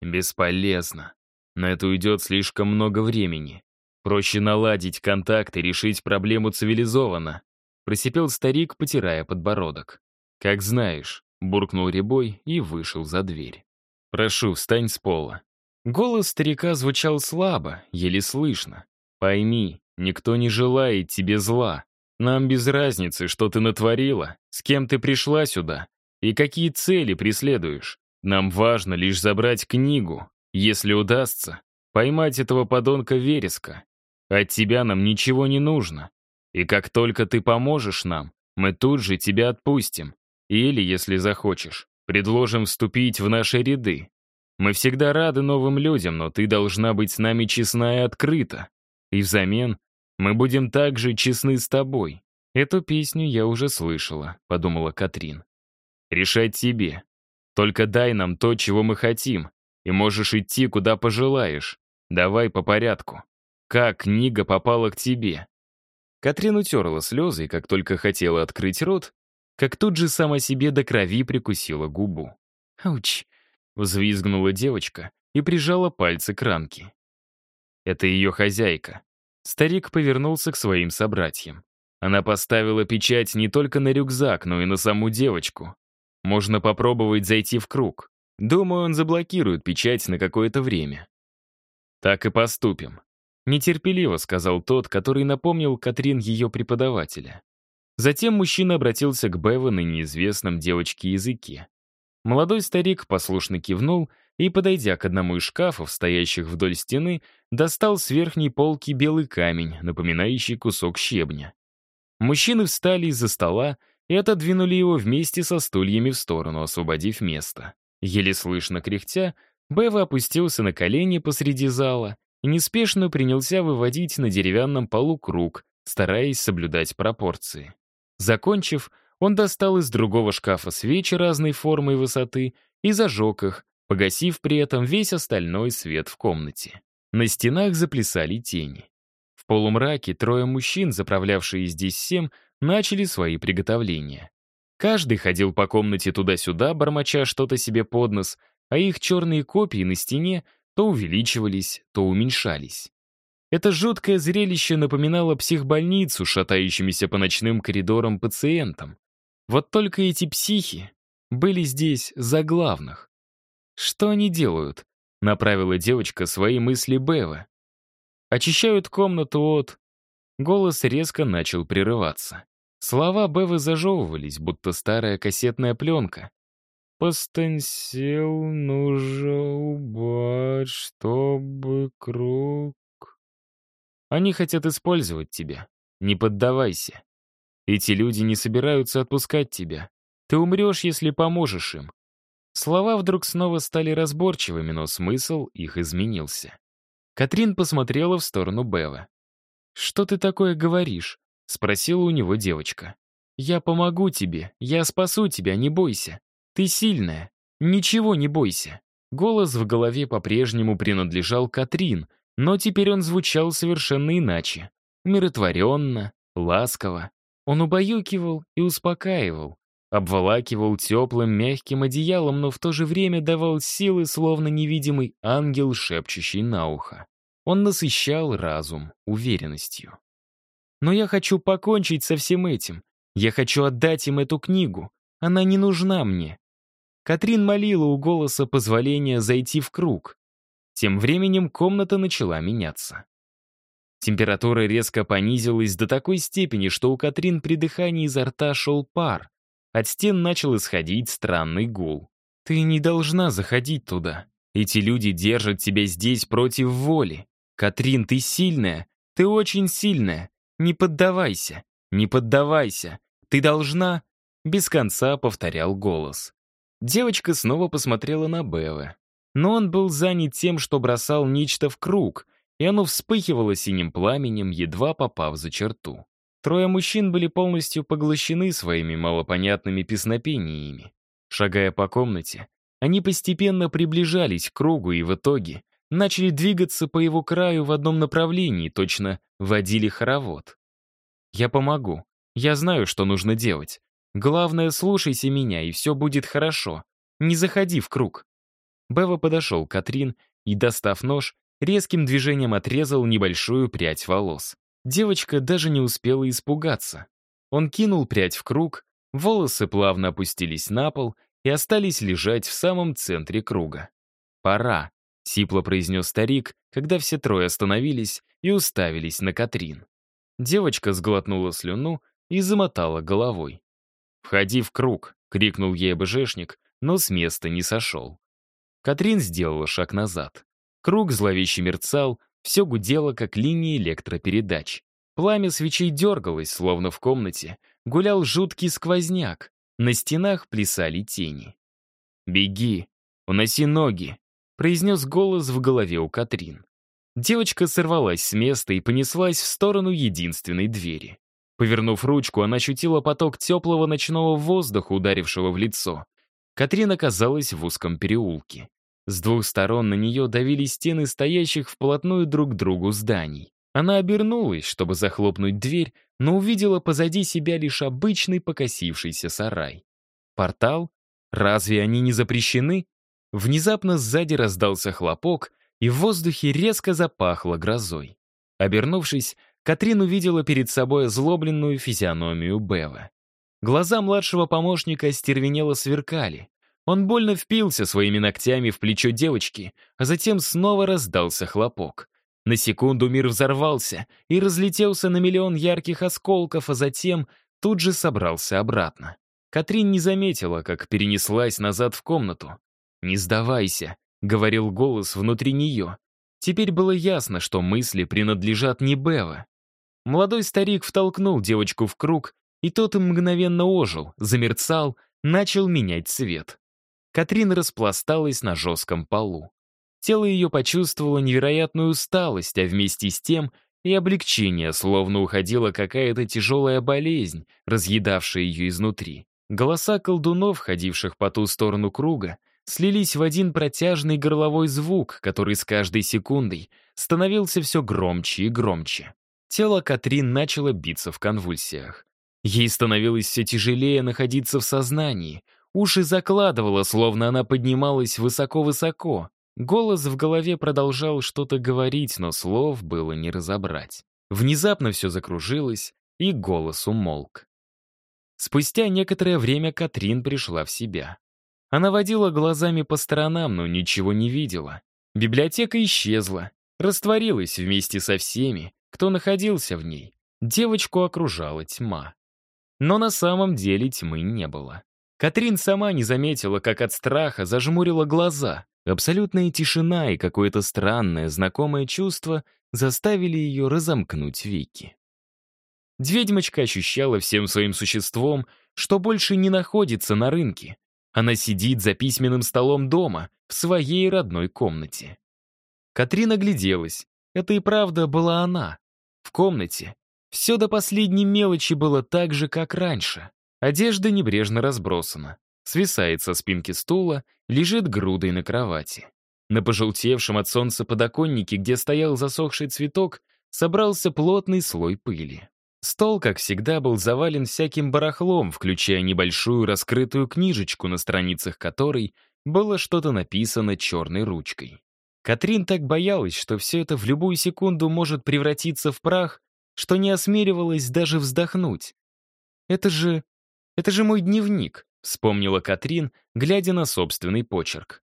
Бесполезно. На это уйдет слишком много времени. Проще наладить контакт и решить проблему цивилизованно. Просипел старик, потирая подбородок. «Как знаешь», — буркнул Рябой и вышел за дверь. «Прошу, встань с пола». Голос старика звучал слабо, еле слышно. «Пойми, никто не желает тебе зла. Нам без разницы, что ты натворила, с кем ты пришла сюда и какие цели преследуешь. Нам важно лишь забрать книгу. Если удастся, поймать этого подонка Вереска. От тебя нам ничего не нужно. И как только ты поможешь нам, мы тут же тебя отпустим. Или, если захочешь, предложим вступить в наши ряды. Мы всегда рады новым людям, но ты должна быть с нами честна и открыта. И взамен мы будем также честны с тобой. Эту песню я уже слышала, подумала Катрин. Решать тебе. Только дай нам то, чего мы хотим, и можешь идти, куда пожелаешь. Давай по порядку. Как книга попала к тебе? Катрин утерла слезы, и как только хотела открыть рот, как тут же сама себе до крови прикусила губу. «Ауч!» — взвизгнула девочка и прижала пальцы к ранке. Это ее хозяйка. Старик повернулся к своим собратьям. Она поставила печать не только на рюкзак, но и на саму девочку. Можно попробовать зайти в круг. Думаю, он заблокирует печать на какое-то время. Так и поступим. Нетерпеливо сказал тот, который напомнил Катрин ее преподавателя. Затем мужчина обратился к Бева на неизвестном девочке языке. Молодой старик послушно кивнул и, подойдя к одному из шкафов, стоящих вдоль стены, достал с верхней полки белый камень, напоминающий кусок щебня. Мужчины встали из-за стола и отодвинули его вместе со стульями в сторону, освободив место. Еле слышно кряхтя, Бева опустился на колени посреди зала и неспешно принялся выводить на деревянном полу круг, стараясь соблюдать пропорции. Закончив, он достал из другого шкафа свечи разной формы и высоты и зажег их, погасив при этом весь остальной свет в комнате. На стенах заплясали тени. В полумраке трое мужчин, заправлявшие здесь всем, начали свои приготовления. Каждый ходил по комнате туда-сюда, бормоча что-то себе под нос, а их черные копии на стене то увеличивались, то уменьшались. Это жуткое зрелище напоминало психбольницу, шатающимися по ночным коридорам пациентам. Вот только эти психи были здесь за главных. «Что они делают?» — направила девочка свои мысли Бева. «Очищают комнату от...» Голос резко начал прерываться. Слова Бевы зажевывались, будто старая кассетная пленка. «Постенсил нужно убрать, чтобы круг...» Они хотят использовать тебя. Не поддавайся. Эти люди не собираются отпускать тебя. Ты умрешь, если поможешь им. Слова вдруг снова стали разборчивыми, но смысл их изменился. Катрин посмотрела в сторону Бева. «Что ты такое говоришь?» — спросила у него девочка. «Я помогу тебе, я спасу тебя, не бойся. Ты сильная, ничего не бойся». Голос в голове по-прежнему принадлежал Катрин, но теперь он звучал совершенно иначе. Умиротворенно, ласково. Он убаюкивал и успокаивал, обволакивал теплым мягким одеялом, но в то же время давал силы, словно невидимый ангел, шепчущий на ухо. Он насыщал разум уверенностью. «Но я хочу покончить со всем этим. Я хочу отдать им эту книгу. Она не нужна мне». Катрин молила у голоса позволения зайти в круг. Тем временем комната начала меняться. Температура резко понизилась до такой степени, что у Катрин при дыхании изо рта шел пар. От стен начал исходить странный гул. «Ты не должна заходить туда. Эти люди держат тебя здесь против воли. Катрин, ты сильная. Ты очень сильная. Не поддавайся. Не поддавайся. Ты должна...» Без конца повторял голос. Девочка снова посмотрела на Бева. Но он был занят тем, что бросал нечто в круг, и оно вспыхивало синим пламенем, едва попав за черту. Трое мужчин были полностью поглощены своими малопонятными песнопениями. Шагая по комнате, они постепенно приближались к кругу и в итоге начали двигаться по его краю в одном направлении, точно водили хоровод. «Я помогу. Я знаю, что нужно делать. Главное, слушайся меня, и все будет хорошо. Не заходи в круг». Бева подошел к Катрин и, достав нож, резким движением отрезал небольшую прядь волос. Девочка даже не успела испугаться. Он кинул прядь в круг, волосы плавно опустились на пол и остались лежать в самом центре круга. «Пора», — сипло произнес старик, когда все трое остановились и уставились на Катрин. Девочка сглотнула слюну и замотала головой. «Входи в круг», — крикнул ей АБЖшник, но с места не сошел. Катрин сделала шаг назад. Круг зловеще мерцал, все гудело, как линии электропередач. Пламя свечей дергалось, словно в комнате. Гулял жуткий сквозняк. На стенах плясали тени. «Беги, уноси ноги», — произнес голос в голове у Катрин. Девочка сорвалась с места и понеслась в сторону единственной двери. Повернув ручку, она ощутила поток теплого ночного воздуха, ударившего в лицо. Катрин оказалась в узком переулке. С двух сторон на нее давили стены стоящих вплотную друг к другу зданий. Она обернулась, чтобы захлопнуть дверь, но увидела позади себя лишь обычный покосившийся сарай. Портал? Разве они не запрещены? Внезапно сзади раздался хлопок, и в воздухе резко запахло грозой. Обернувшись, Катрин увидела перед собой озлобленную физиономию Бева. Глаза младшего помощника стервенело сверкали. Он больно впился своими ногтями в плечо девочки, а затем снова раздался хлопок. На секунду мир взорвался и разлетелся на миллион ярких осколков, а затем тут же собрался обратно. Катрин не заметила, как перенеслась назад в комнату. «Не сдавайся», — говорил голос внутри нее. Теперь было ясно, что мысли принадлежат не Бева. Молодой старик втолкнул девочку в круг, и тот мгновенно ожил, замерцал, начал менять цвет. Катрин распласталась на жестком полу. Тело ее почувствовало невероятную усталость, а вместе с тем и облегчение, словно уходила какая-то тяжелая болезнь, разъедавшая ее изнутри. Голоса колдунов, ходивших по ту сторону круга, слились в один протяжный горловой звук, который с каждой секундой становился все громче и громче. Тело Катрин начало биться в конвульсиях. Ей становилось все тяжелее находиться в сознании — Уши закладывало, словно она поднималась высоко-высоко. Голос в голове продолжал что-то говорить, но слов было не разобрать. Внезапно все закружилось, и голос умолк. Спустя некоторое время Катрин пришла в себя. Она водила глазами по сторонам, но ничего не видела. Библиотека исчезла, растворилась вместе со всеми, кто находился в ней. Девочку окружала тьма. Но на самом деле тьмы не было. Катрин сама не заметила, как от страха зажмурила глаза. Абсолютная тишина и какое-то странное, знакомое чувство заставили ее разомкнуть веки. Ведьмочка ощущала всем своим существом, что больше не находится на рынке. Она сидит за письменным столом дома, в своей родной комнате. Катрин огляделась. Это и правда была она. В комнате все до последней мелочи было так же, как раньше. Одежда небрежно разбросана, свисает со спинки стула, лежит грудой на кровати. На пожелтевшем от солнца подоконнике, где стоял засохший цветок, собрался плотный слой пыли. Стол, как всегда, был завален всяким барахлом, включая небольшую раскрытую книжечку, на страницах которой было что-то написано черной ручкой. Катрин так боялась, что все это в любую секунду может превратиться в прах, что не осмеливалась даже вздохнуть. «Это же... это же мой дневник», — вспомнила Катрин, глядя на собственный почерк.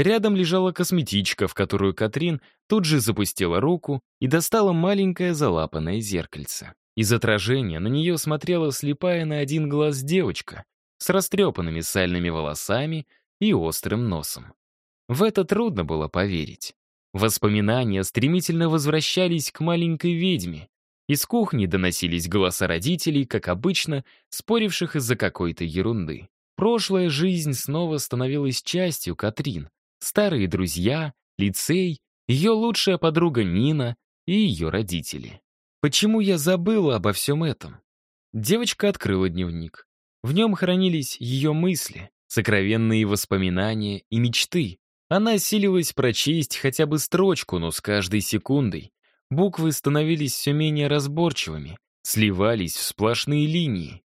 Рядом лежала косметичка, в которую Катрин тут же запустила руку и достала маленькое залапанное зеркальце. Из отражения на нее смотрела слепая на один глаз девочка с растрепанными сальными волосами и острым носом. В это трудно было поверить. Воспоминания стремительно возвращались к маленькой ведьме. Из кухни доносились голоса родителей, как обычно, споривших из-за какой-то ерунды. Прошлая жизнь снова становилась частью Катрин, старые друзья, лицей, ее лучшая подруга Нина и ее родители. Почему я забыла обо всем этом? Девочка открыла дневник. В нем хранились ее мысли, сокровенные воспоминания и мечты. Она силилась прочесть хотя бы строчку, но с каждой секундой буквы становились все менее разборчивыми, сливались в сплошные линии.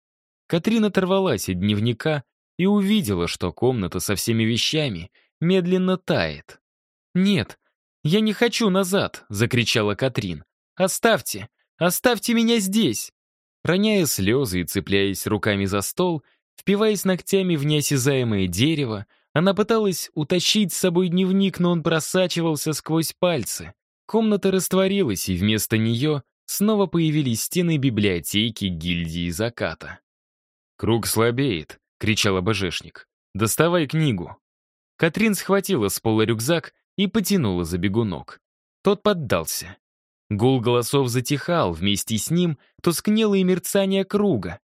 Катрин оторвалась от дневника и увидела, что комната со всеми вещами медленно тает. «Нет, я не хочу назад!» — закричала Катрин. «Оставьте! Оставьте меня здесь!» Роняя слезы и цепляясь руками за стол, впиваясь ногтями в неосязаемое дерево, она пыталась утащить с собой дневник, но он просачивался сквозь пальцы. Комната растворилась, и вместо нее снова появились стены библиотеки гильдии заката. «Круг слабеет», — кричал обожешник. «Доставай книгу». Катрин схватила с пола рюкзак и потянула за бегунок. Тот поддался. Гул голосов затихал, вместе с ним тускнело и мерцание круга.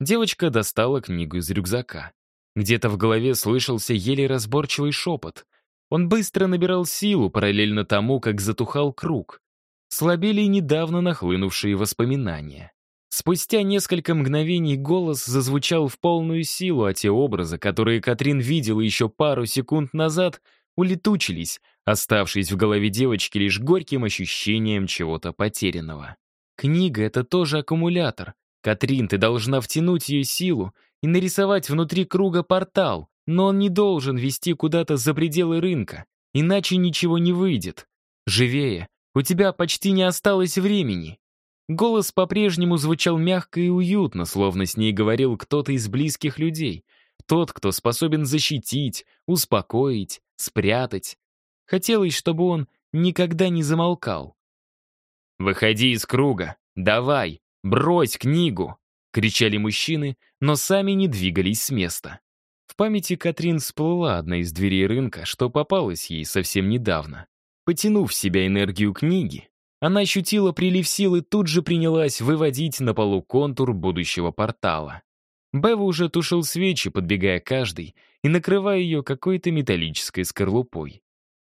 Девочка достала книгу из рюкзака. Где-то в голове слышался еле разборчивый шепот. Он быстро набирал силу, параллельно тому, как затухал круг. Слабели недавно нахлынувшие воспоминания. Спустя несколько мгновений голос зазвучал в полную силу, а те образы, которые Катрин видела еще пару секунд назад, улетучились, оставшись в голове девочки лишь горьким ощущением чего-то потерянного. Книга — это тоже аккумулятор. Катрин, ты должна втянуть ее силу и нарисовать внутри круга портал, но он не должен вести куда-то за пределы рынка, иначе ничего не выйдет. Живее, у тебя почти не осталось времени. Голос по-прежнему звучал мягко и уютно, словно с ней говорил кто-то из близких людей. Тот, кто способен защитить, успокоить, спрятать. Хотелось, чтобы он никогда не замолкал. «Выходи из круга! Давай! Брось книгу!» — кричали мужчины, но сами не двигались с места. В памяти Катрин всплыла одна из дверей рынка, что попалась ей совсем недавно. Потянув в себя энергию книги, она ощутила прилив силы и тут же принялась выводить на полу контур будущего портала. Бева уже тушил свечи, подбегая каждый и накрывая ее какой-то металлической скорлупой.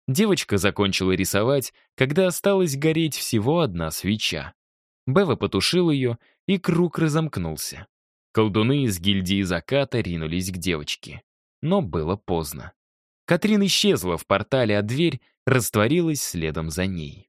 Девочка закончила рисовать, когда осталась гореть всего одна свеча. Бева потушил ее, и круг разомкнулся. Колдуны из гильдии заката ринулись к девочке. Но было поздно. Катрин исчезла в портале, а дверь растворилась следом за ней.